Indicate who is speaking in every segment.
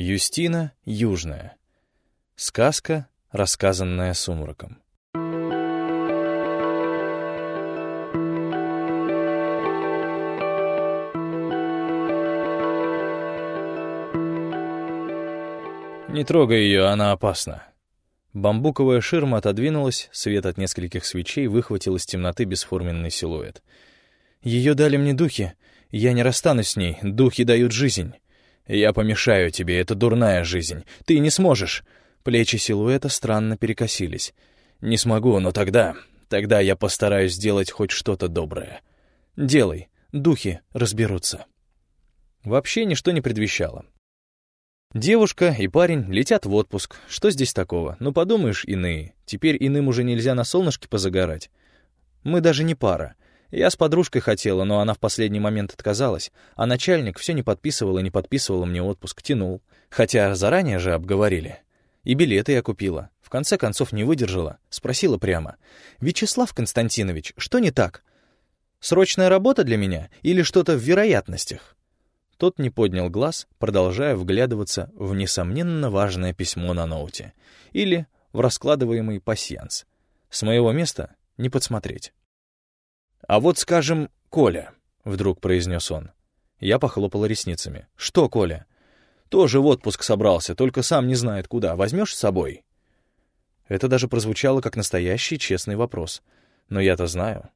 Speaker 1: Юстина Южная. Сказка, рассказанная сумраком. Не трогай ее, она опасна. Бамбуковая ширма отодвинулась, свет от нескольких свечей выхватил из темноты бесформенный силуэт. Ее дали мне духи. Я не расстанусь с ней. Духи дают жизнь. Я помешаю тебе, это дурная жизнь. Ты не сможешь. Плечи силуэта странно перекосились. Не смогу, но тогда... Тогда я постараюсь сделать хоть что-то доброе. Делай. Духи разберутся. Вообще ничто не предвещало. Девушка и парень летят в отпуск. Что здесь такого? Ну, подумаешь, иные. Теперь иным уже нельзя на солнышке позагорать. Мы даже не пара. Я с подружкой хотела, но она в последний момент отказалась, а начальник все не подписывал и не подписывал мне отпуск, тянул. Хотя заранее же обговорили. И билеты я купила. В конце концов не выдержала. Спросила прямо. «Вячеслав Константинович, что не так? Срочная работа для меня или что-то в вероятностях?» Тот не поднял глаз, продолжая вглядываться в несомненно важное письмо на ноуте. Или в раскладываемый пасьянс. С моего места не подсмотреть. «А вот, скажем, Коля», — вдруг произнес он. Я похлопала ресницами. «Что, Коля?» «Тоже в отпуск собрался, только сам не знает куда. Возьмешь с собой?» Это даже прозвучало как настоящий честный вопрос. Но я-то знаю.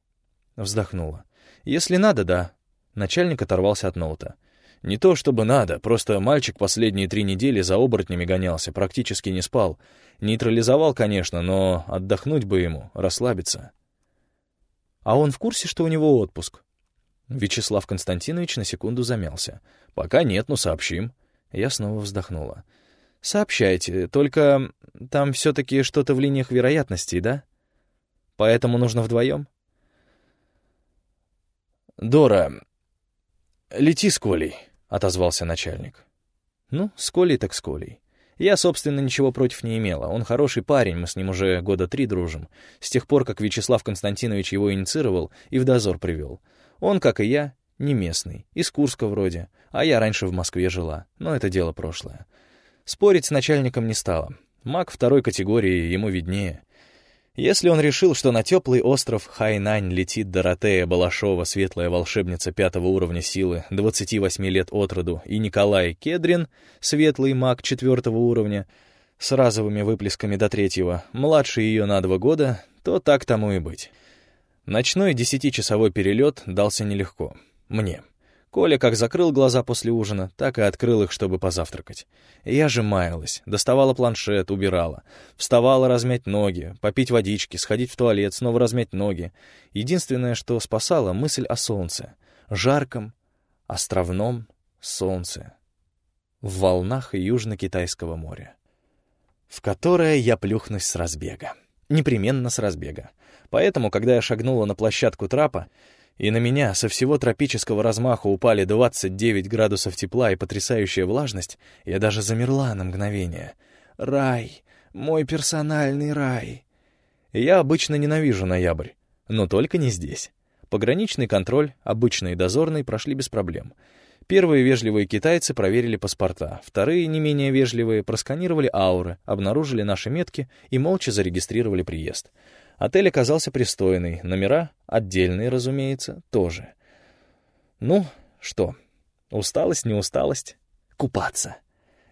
Speaker 1: Вздохнула. «Если надо, да». Начальник оторвался от ноута. «Не то чтобы надо, просто мальчик последние три недели за оборотнями гонялся, практически не спал. Нейтрализовал, конечно, но отдохнуть бы ему, расслабиться». А он в курсе, что у него отпуск? Вячеслав Константинович на секунду замялся. «Пока нет, но сообщим». Я снова вздохнула. «Сообщайте, только там все-таки что-то в линиях вероятностей, да? Поэтому нужно вдвоем?»
Speaker 2: «Дора, лети с Колей», — отозвался начальник.
Speaker 1: «Ну, с Колей так с Колей. Я, собственно, ничего против не имела. Он хороший парень, мы с ним уже года три дружим. С тех пор, как Вячеслав Константинович его инициировал и в дозор привел. Он, как и я, не местный, из Курска вроде, а я раньше в Москве жила, но это дело прошлое. Спорить с начальником не стала. Маг второй категории, ему виднее. Если он решил, что на теплый остров Хайнань летит Доротея Балашова, светлая волшебница пятого уровня силы, 28 лет от роду, и Николай Кедрин, светлый маг четвертого уровня, с разовыми выплесками до третьего, младше ее на два года, то так тому и быть. Ночной десятичасовой перелет дался нелегко. Мне. Коля как закрыл глаза после ужина, так и открыл их, чтобы позавтракать. Я же маялась, доставала планшет, убирала. Вставала размять ноги, попить водички, сходить в туалет, снова размять ноги. Единственное, что спасало, мысль о солнце. Жарком, островном солнце. В волнах Южно-Китайского моря. В которое я плюхнусь с разбега. Непременно с разбега. Поэтому, когда я шагнула на площадку трапа, и на меня со всего тропического размаха упали 29 градусов тепла и потрясающая влажность, я даже замерла на мгновение. Рай, мой персональный рай. Я обычно ненавижу ноябрь, но только не здесь. Пограничный контроль, обычный и дозорный, прошли без проблем. Первые вежливые китайцы проверили паспорта, вторые, не менее вежливые, просканировали ауры, обнаружили наши метки и молча зарегистрировали приезд — Отель оказался пристойный, номера отдельные, разумеется, тоже. Ну, что, усталость, не усталость? Купаться.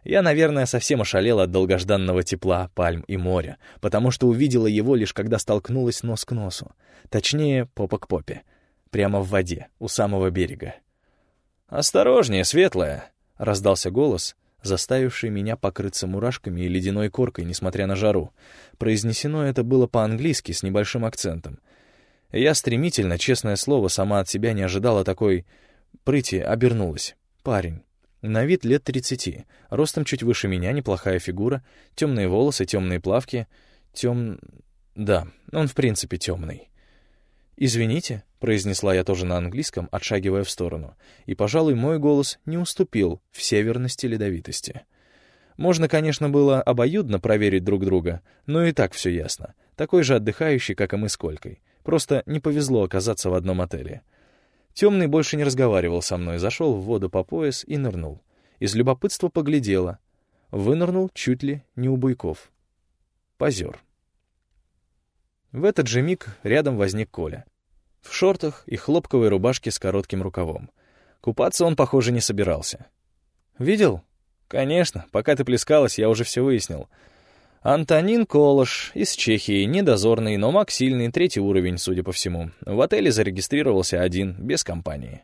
Speaker 1: Я, наверное, совсем ошалела от долгожданного тепла, пальм и моря, потому что увидела его лишь когда столкнулась нос к носу. Точнее, попа к попе. Прямо в воде, у самого берега. «Осторожнее, светлая!» — раздался голос, заставивший меня покрыться мурашками и ледяной коркой, несмотря на жару. Произнесено это было по-английски с небольшим акцентом. Я стремительно, честное слово, сама от себя не ожидала такой... Прыти обернулась. Парень. На вид лет тридцати, ростом чуть выше меня, неплохая фигура, темные волосы, темные плавки, тем... Да, он в принципе темный. «Извините», — произнесла я тоже на английском, отшагивая в сторону, и, пожалуй, мой голос не уступил в северности ледовитости. Можно, конечно, было обоюдно проверить друг друга, но и так все ясно. Такой же отдыхающий, как и мы с Колькой. Просто не повезло оказаться в одном отеле. Темный больше не разговаривал со мной, зашел в воду по пояс и нырнул. Из любопытства поглядела. вынырнул чуть ли не у буйков. Позер. В этот же миг рядом возник Коля. В шортах и хлопковой рубашке с коротким рукавом. Купаться он, похоже, не собирался. «Видел?» «Конечно, пока ты плескалась, я уже все выяснил. Антонин Колош из Чехии, недозорный, но маг сильный, третий уровень, судя по всему. В отеле зарегистрировался один, без компании».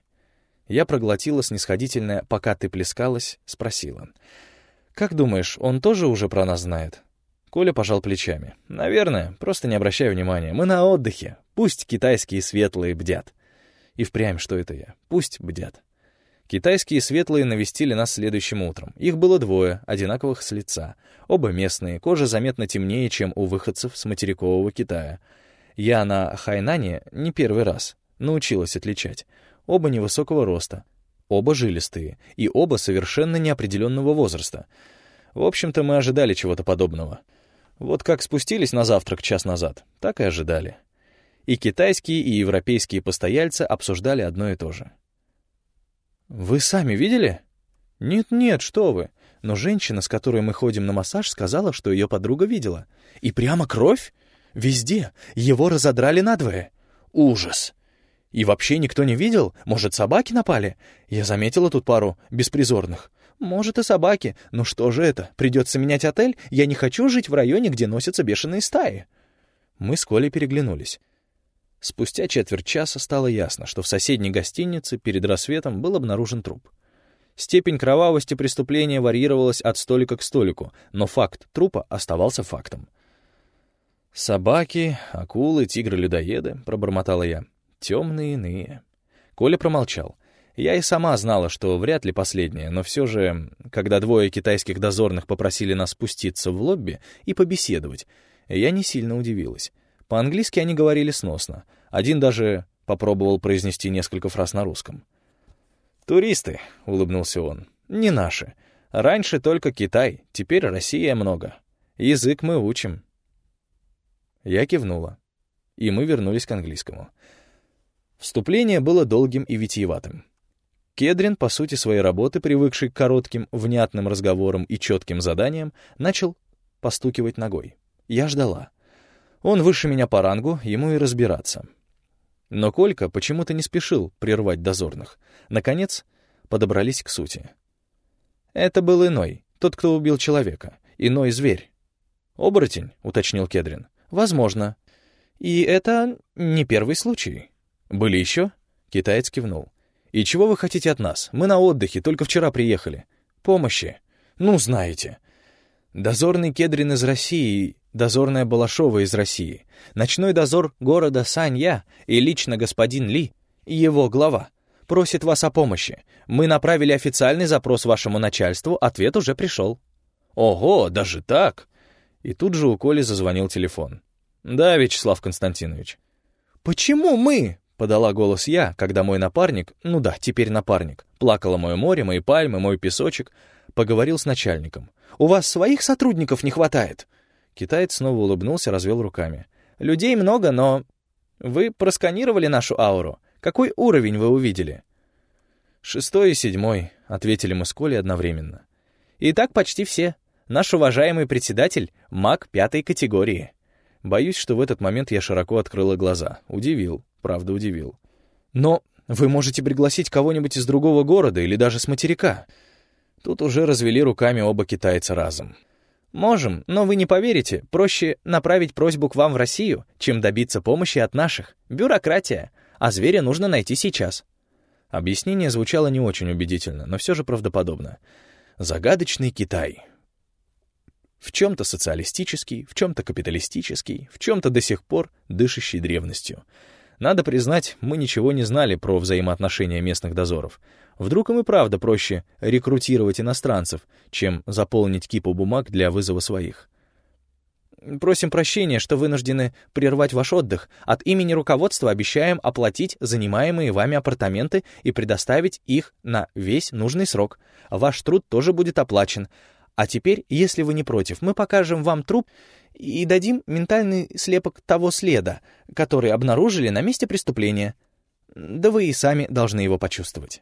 Speaker 1: Я проглотила снисходительное «пока ты плескалась», спросила. «Как думаешь, он тоже уже про нас знает?» Коля пожал плечами. «Наверное, просто не обращай внимания. Мы на отдыхе. Пусть китайские светлые бдят». И впрямь, что это я? Пусть бдят. Китайские светлые навестили нас следующим утром. Их было двое, одинаковых с лица. Оба местные, кожа заметно темнее, чем у выходцев с материкового Китая. Я на Хайнане не первый раз научилась отличать. Оба невысокого роста, оба жилистые и оба совершенно неопределенного возраста. В общем-то, мы ожидали чего-то подобного. Вот как спустились на завтрак час назад, так и ожидали. И китайские, и европейские постояльцы обсуждали одно и то же. «Вы сами видели?» «Нет-нет, что вы. Но женщина, с которой мы ходим на массаж, сказала, что ее подруга видела. И прямо кровь? Везде. Его разодрали надвое. Ужас!» «И вообще никто не видел? Может, собаки напали? Я заметила тут пару беспризорных. Может, и собаки. Но что же это? Придется менять отель? Я не хочу жить в районе, где носятся бешеные стаи». Мы с Колей переглянулись. Спустя четверть часа стало ясно, что в соседней гостинице перед рассветом был обнаружен труп. Степень кровавости преступления варьировалась от столика к столику, но факт трупа оставался фактом. «Собаки, акулы, тигры-людоеды», — пробормотала я. «Темные иные». Коля промолчал. Я и сама знала, что вряд ли последнее, но все же, когда двое китайских дозорных попросили нас спуститься в лобби и побеседовать, я не сильно удивилась. По-английски они говорили сносно. Один даже попробовал произнести несколько фраз на русском. «Туристы», — улыбнулся он, — «не наши. Раньше только Китай, теперь Россия много. Язык мы учим». Я кивнула, и мы вернулись к английскому. Вступление было долгим и витиеватым. Кедрин, по сути своей работы, привыкший к коротким, внятным разговорам и четким заданиям, начал постукивать ногой. Я ждала. Он выше меня по рангу, ему и разбираться. Но Колька почему-то не спешил прервать дозорных. Наконец, подобрались к сути. Это был иной, тот, кто убил человека. Иной зверь. «Оборотень», — уточнил Кедрин. «Возможно. И это не первый случай. Были еще?» Китаец кивнул. «И чего вы хотите от нас? Мы на отдыхе, только вчера приехали. Помощи. Ну, знаете. Дозорный Кедрин из России дозорная Балашова из России, ночной дозор города Санья и лично господин Ли, его глава, просит вас о помощи. Мы направили официальный запрос вашему начальству, ответ уже пришел». «Ого, даже так?» И тут же у Коли зазвонил телефон. «Да, Вячеслав Константинович». «Почему мы?» — подала голос я, когда мой напарник, ну да, теперь напарник, плакало мое море, мои пальмы, мой песочек, поговорил с начальником. «У вас своих сотрудников не хватает?» Китаец снова улыбнулся, развел руками. «Людей много, но... Вы просканировали нашу ауру? Какой уровень вы увидели?» «Шестой и седьмой», — ответили мы с Колей одновременно. «И так почти все. Наш уважаемый председатель — маг пятой категории». Боюсь, что в этот момент я широко открыла глаза. Удивил, правда удивил. «Но вы можете пригласить кого-нибудь из другого города или даже с материка». Тут уже развели руками оба китайца разом. Можем, но вы не поверите, проще направить просьбу к вам в Россию, чем добиться помощи от наших. Бюрократия. А зверя нужно найти сейчас. Объяснение звучало не очень убедительно, но все же правдоподобно. Загадочный Китай. В чем-то социалистический, в чем-то капиталистический, в чем-то до сих пор дышащий древностью. Надо признать, мы ничего не знали про взаимоотношения местных дозоров. Вдруг им и правда проще рекрутировать иностранцев, чем заполнить кипу бумаг для вызова своих. Просим прощения, что вынуждены прервать ваш отдых. От имени руководства обещаем оплатить занимаемые вами апартаменты и предоставить их на весь нужный срок. Ваш труд тоже будет оплачен. А теперь, если вы не против, мы покажем вам труп и дадим ментальный слепок того следа, который обнаружили на месте преступления. Да вы и сами должны его почувствовать.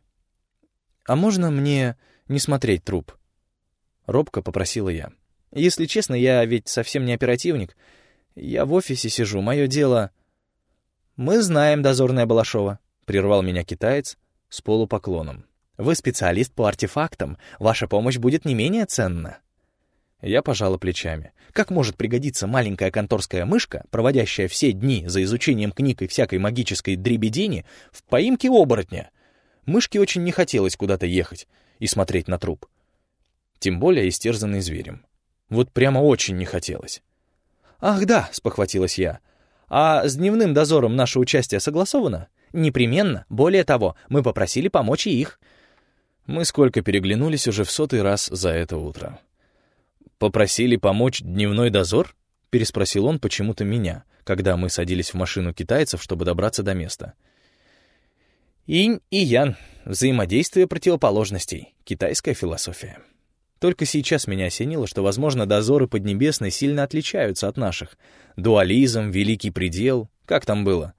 Speaker 1: «А можно мне не смотреть труп?» — робко попросила я. «Если честно, я ведь совсем не оперативник. Я в офисе сижу, мое дело...» «Мы знаем, дозорная Балашова», — прервал меня китаец с полупоклоном. «Вы специалист по артефактам. Ваша помощь будет не менее ценна». Я пожала плечами. Как может пригодиться маленькая конторская мышка, проводящая все дни за изучением книг и всякой магической дребедени, в поимке оборотня? Мышке очень не хотелось куда-то ехать и смотреть на труп. Тем более истерзанный зверем. Вот прямо очень не хотелось. «Ах да», — спохватилась я. «А с дневным дозором наше участие согласовано?» «Непременно. Более того, мы попросили помочь и их». Мы сколько переглянулись уже в сотый раз за это утро. «Попросили помочь дневной дозор?» — переспросил он почему-то меня, когда мы садились в машину китайцев, чтобы добраться до места. Инь и Ян — взаимодействие противоположностей, китайская философия. Только сейчас меня осенило, что, возможно, дозоры Поднебесной сильно отличаются от наших. Дуализм, великий предел, как там было?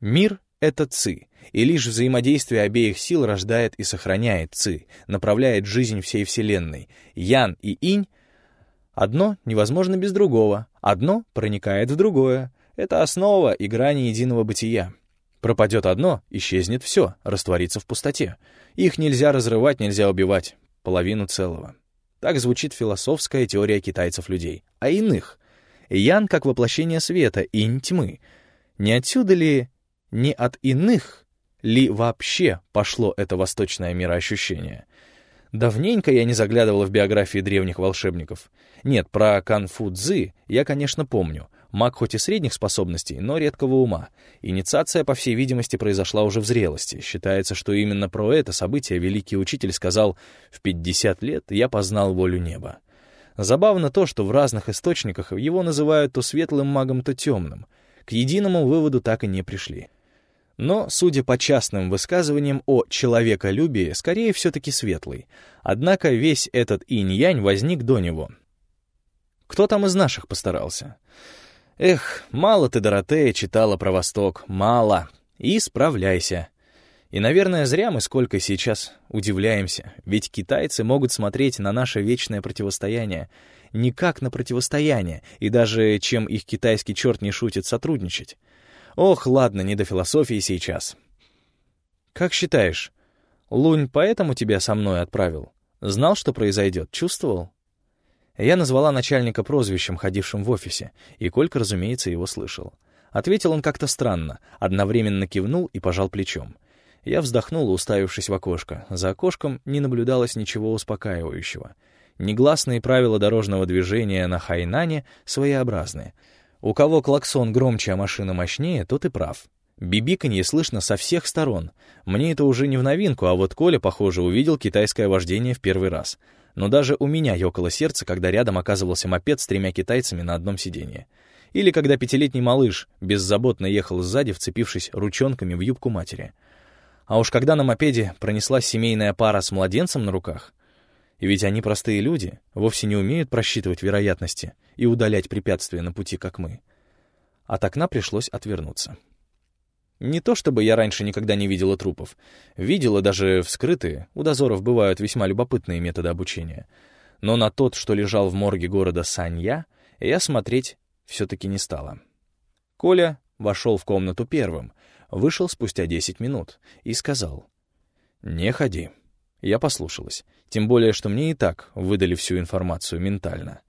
Speaker 1: Мир — это ци, и лишь взаимодействие обеих сил рождает и сохраняет ци, направляет жизнь всей Вселенной. Ян и инь — одно невозможно без другого, одно проникает в другое. Это основа и грани единого бытия. Пропадет одно — исчезнет все, растворится в пустоте. Их нельзя разрывать, нельзя убивать. Половину целого. Так звучит философская теория китайцев-людей. А иных? Ян как воплощение света, инь тьмы. Не отсюда ли, не от иных ли вообще пошло это восточное мироощущение? Давненько я не заглядывал в биографии древних волшебников. Нет, про Канфу Цзы я, конечно, помню. Маг хоть и средних способностей, но редкого ума. Инициация, по всей видимости, произошла уже в зрелости. Считается, что именно про это событие великий учитель сказал «в 50 лет я познал волю неба». Забавно то, что в разных источниках его называют то светлым магом, то темным. К единому выводу так и не пришли. Но, судя по частным высказываниям о человеколюбии, скорее все-таки светлый. Однако весь этот инь-янь возник до него. Кто там из наших постарался? Эх, мало ты, Доротея, читала про Восток, мало. И справляйся. И, наверное, зря мы сколько сейчас удивляемся, ведь китайцы могут смотреть на наше вечное противостояние не как на противостояние, и даже, чем их китайский черт не шутит, сотрудничать. Ох, ладно, не до философии сейчас. Как считаешь, Лунь поэтому тебя со мной отправил? Знал, что произойдет, чувствовал? Я назвала начальника прозвищем, ходившим в офисе, и Колька, разумеется, его слышал. Ответил он как-то странно, одновременно кивнул и пожал плечом. Я вздохнула, уставившись в окошко. За окошком не наблюдалось ничего успокаивающего. Негласные правила дорожного движения на Хайнане своеобразные. У кого клаксон громче, а машина мощнее, тот и прав. Бибиканье слышно со всех сторон. Мне это уже не в новинку, а вот Коля, похоже, увидел китайское вождение в первый раз — но даже у меня ёкало сердце, когда рядом оказывался мопед с тремя китайцами на одном сиденье. Или когда пятилетний малыш беззаботно ехал сзади, вцепившись ручонками в юбку матери. А уж когда на мопеде пронеслась семейная пара с младенцем на руках, и ведь они простые люди, вовсе не умеют просчитывать вероятности и удалять препятствия на пути, как мы. От окна пришлось отвернуться. Не то чтобы я раньше никогда не видела трупов. Видела даже вскрытые, у дозоров бывают весьма любопытные методы обучения. Но на тот, что лежал в морге города Санья, я смотреть все-таки не стала. Коля вошел в комнату первым, вышел спустя 10 минут и сказал «Не ходи». Я послушалась, тем более, что мне и так выдали всю информацию ментально.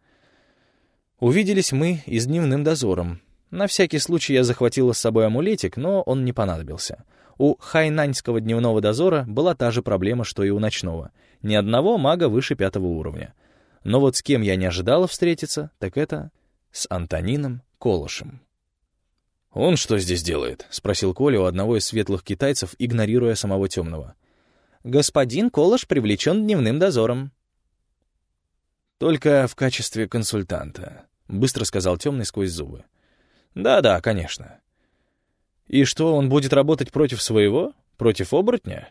Speaker 1: Увиделись мы и с дневным дозором, на всякий случай я захватила с собой амулетик, но он не понадобился. У хайнаньского дневного дозора была та же проблема, что и у ночного. Ни одного мага выше пятого уровня. Но вот с кем я не ожидала встретиться, так это с Антонином Колышем. «Он что здесь делает?» — спросил Коля у одного из светлых китайцев, игнорируя самого темного. «Господин Колыш привлечен дневным дозором». «Только в качестве консультанта», — быстро сказал темный сквозь зубы. Да-да, конечно. И что, он будет работать против своего? Против оборотня?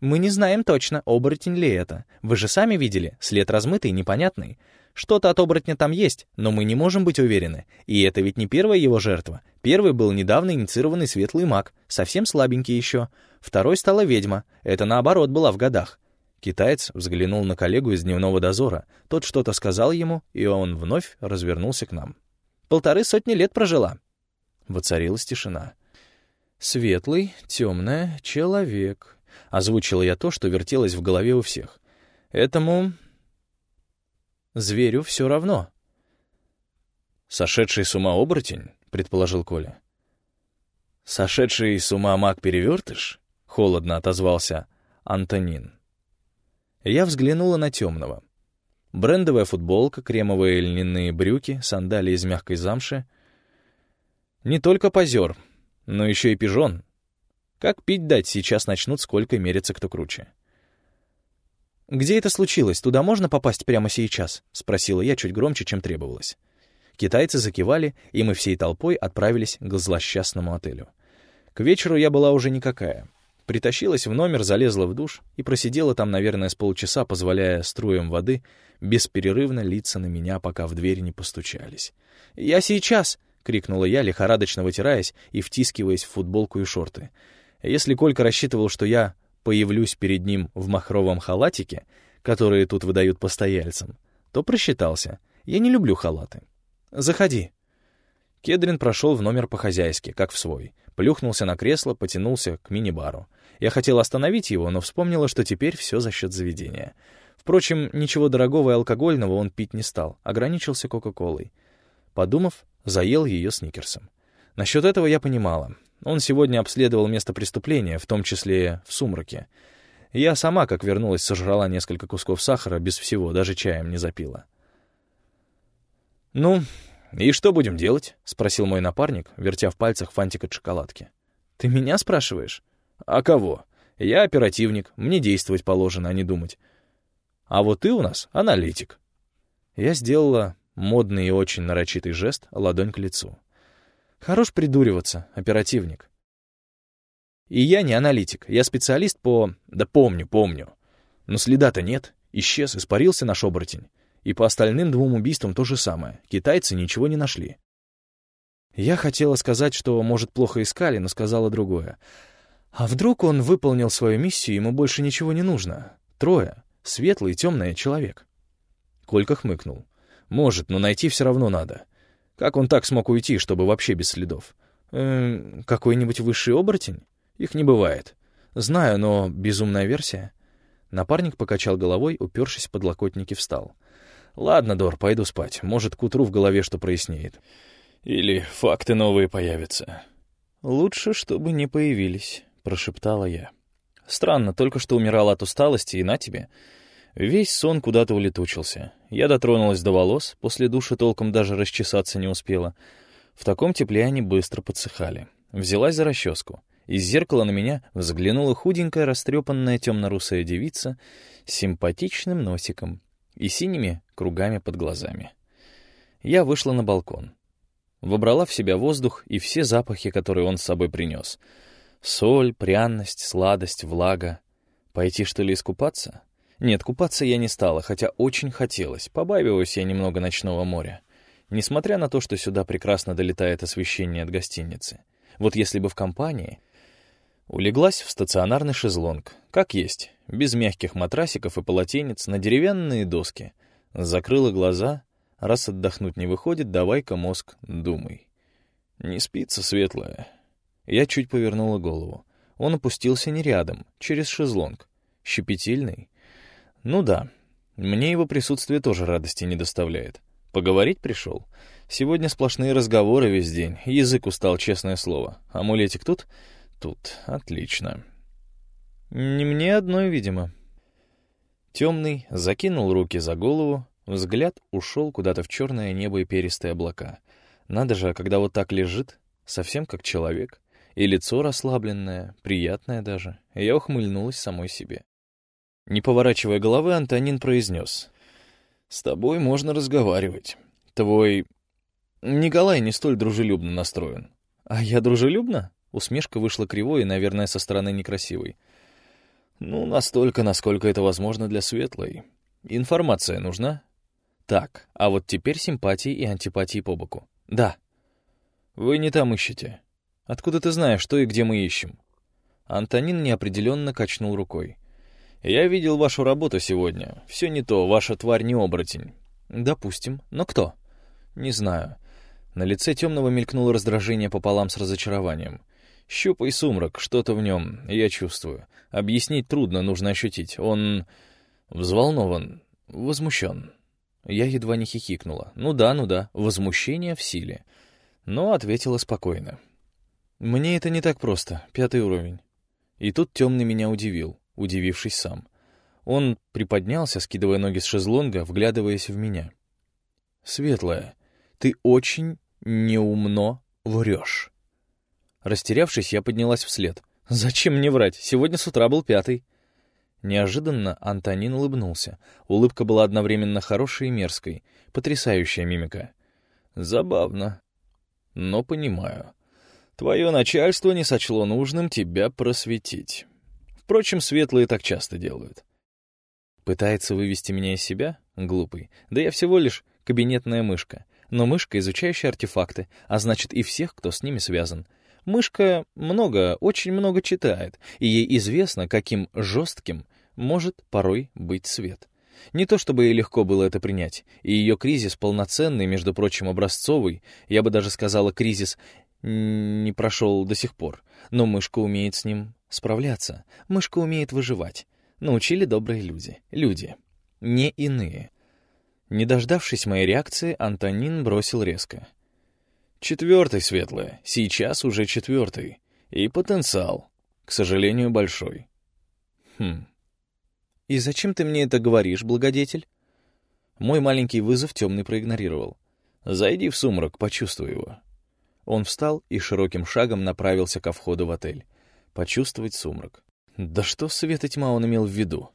Speaker 1: Мы не знаем точно, оборотень ли это. Вы же сами видели, след размытый, непонятный. Что-то от оборотня там есть, но мы не можем быть уверены. И это ведь не первая его жертва. Первый был недавно инициированный светлый маг, совсем слабенький еще. Второй стала ведьма, это наоборот была в годах. Китаец взглянул на коллегу из дневного дозора. Тот что-то сказал ему, и он вновь развернулся к нам. «Полторы сотни лет прожила». Воцарилась тишина. «Светлый, темная, человек», — озвучила я то, что вертелось в голове у всех. «Этому зверю все равно».
Speaker 2: «Сошедший с ума оборотень?» — предположил Коля. «Сошедший с ума маг-перевертыш?» — холодно отозвался Антонин.
Speaker 1: Я взглянула на темного. Брендовая футболка, кремовые льняные брюки, сандалии из мягкой замши. Не только позер, но еще и пижон. Как пить дать, сейчас начнут сколько мерится кто круче. «Где это случилось? Туда можно попасть прямо сейчас?» — спросила я чуть громче, чем требовалось. Китайцы закивали, и мы всей толпой отправились к злосчастному отелю. К вечеру я была уже никакая. Притащилась в номер, залезла в душ и просидела там, наверное, с полчаса, позволяя струям воды бесперерывно литься на меня, пока в дверь не постучались. «Я сейчас!» — крикнула я, лихорадочно вытираясь и втискиваясь в футболку и шорты. Если Колька рассчитывал, что я появлюсь перед ним в махровом халатике, которые тут выдают постояльцам, то просчитался. Я не люблю халаты. «Заходи». Кедрин прошел в номер по-хозяйски, как в свой. Плюхнулся на кресло, потянулся к мини-бару. Я хотел остановить его, но вспомнила, что теперь все за счет заведения. Впрочем, ничего дорогого и алкогольного он пить не стал, ограничился Кока-Колой. Подумав, заел ее сникерсом. Насчет этого я понимала. Он сегодня обследовал место преступления, в том числе в сумраке. Я сама, как вернулась, сожрала несколько кусков сахара без всего, даже чаем не запила. «Ну, «И что будем делать?» — спросил мой напарник, вертя в пальцах фантик от шоколадки. «Ты меня спрашиваешь?» «А кого? Я оперативник, мне действовать положено, а не думать. А вот ты у нас аналитик». Я сделала модный и очень нарочитый жест, ладонь к лицу. «Хорош придуриваться, оперативник». «И я не аналитик, я специалист по...» «Да помню, помню. Но следа-то нет. Исчез, испарился наш оборотень. И по остальным двум убийствам то же самое. Китайцы ничего не нашли. Я хотела сказать, что, может, плохо искали, но сказала другое. А вдруг он выполнил свою миссию, ему больше ничего не нужно? Трое. Светлый, темный человек. Колька хмыкнул. Может, но найти все равно надо. Как он так смог уйти, чтобы вообще без следов? Эм, какой-нибудь высший оборотень? Их не бывает. Знаю, но безумная версия. Напарник покачал головой, упершись в подлокотники, встал. «Ладно, Дор, пойду спать. Может, к утру в голове что прояснеет. Или факты новые появятся». «Лучше, чтобы не появились», — прошептала я. «Странно, только что умирал от усталости, и на тебе». Весь сон куда-то улетучился. Я дотронулась до волос, после душа толком даже расчесаться не успела. В таком тепле они быстро подсыхали. Взялась за расческу. Из зеркала на меня взглянула худенькая, растрепанная темно-русая девица с симпатичным носиком и синими кругами под глазами. Я вышла на балкон. Вобрала в себя воздух и все запахи, которые он с собой принес. Соль, пряность, сладость, влага. Пойти, что ли, искупаться? Нет, купаться я не стала, хотя очень хотелось. Побаиваюсь я немного ночного моря. Несмотря на то, что сюда прекрасно долетает освещение от гостиницы. Вот если бы в компании... Улеглась в стационарный шезлонг, как есть, без мягких матрасиков и полотенец, на деревянные доски. Закрыла глаза. Раз отдохнуть не выходит, давай-ка мозг думай. Не спится, светлая. Я чуть повернула голову. Он опустился не рядом, через шезлонг. Щепетильный? Ну да, мне его присутствие тоже радости не доставляет. Поговорить пришел? Сегодня сплошные разговоры весь день. Язык устал, честное слово. Амулетик тут? Тут. Отлично. Не мне одной, видимо. Темный закинул руки за голову, взгляд ушел куда-то в черное небо и перистые облака. Надо же, когда вот так лежит, совсем как человек, и лицо расслабленное, приятное даже. Я ухмыльнулась самой себе. Не поворачивая головы, Антонин произнес. «С тобой можно разговаривать. Твой... Николай не столь дружелюбно настроен». «А я дружелюбна?» Усмешка вышла кривой и, наверное, со стороны некрасивой. Ну, настолько, насколько это возможно для светлой. Информация нужна? Так, а вот теперь симпатии и антипатии по боку. Да. Вы не там ищете. Откуда ты знаешь, что и где мы ищем? Антонин неопределенно качнул рукой. «Я видел вашу работу сегодня. Все не то, ваша тварь не оборотень». «Допустим. Но кто?» «Не знаю». На лице темного мелькнуло раздражение пополам с разочарованием. «Щупай сумрак, что-то в нем, я чувствую. Объяснить трудно, нужно ощутить. Он взволнован, возмущен». Я едва не хихикнула. «Ну да, ну да, возмущение в силе». Но ответила спокойно. «Мне это не так просто, пятый уровень». И тут темный меня удивил удивившись сам. Он приподнялся, скидывая ноги с шезлонга, вглядываясь в меня. «Светлая, ты очень неумно врешь». Растерявшись, я поднялась вслед. «Зачем мне врать? Сегодня с утра был пятый». Неожиданно Антонин улыбнулся. Улыбка была одновременно хорошей и мерзкой. Потрясающая мимика. «Забавно. Но понимаю. Твое начальство не сочло нужным тебя просветить». Впрочем, светлые так часто делают. Пытается вывести меня из себя? Глупый. Да я всего лишь кабинетная мышка. Но мышка, изучающая артефакты, а значит и всех, кто с ними связан. Мышка много, очень много читает, и ей известно, каким жестким может порой быть свет. Не то чтобы ей легко было это принять, и ее кризис полноценный, между прочим, образцовый, я бы даже сказала, кризис не прошел до сих пор, но мышка умеет с ним справляться. Мышка умеет выживать. Научили добрые люди. Люди. Не иные. Не дождавшись моей реакции, Антонин бросил резко. «Четвертый, Светлая. Сейчас уже четвертый. И потенциал. К сожалению, большой». «Хм. И зачем ты мне это говоришь, благодетель?» Мой маленький вызов темный проигнорировал. «Зайди в сумрак, почувствуй его». Он встал и широким шагом направился ко входу в отель почувствовать сумрак. Да что свет и тьма он имел в виду?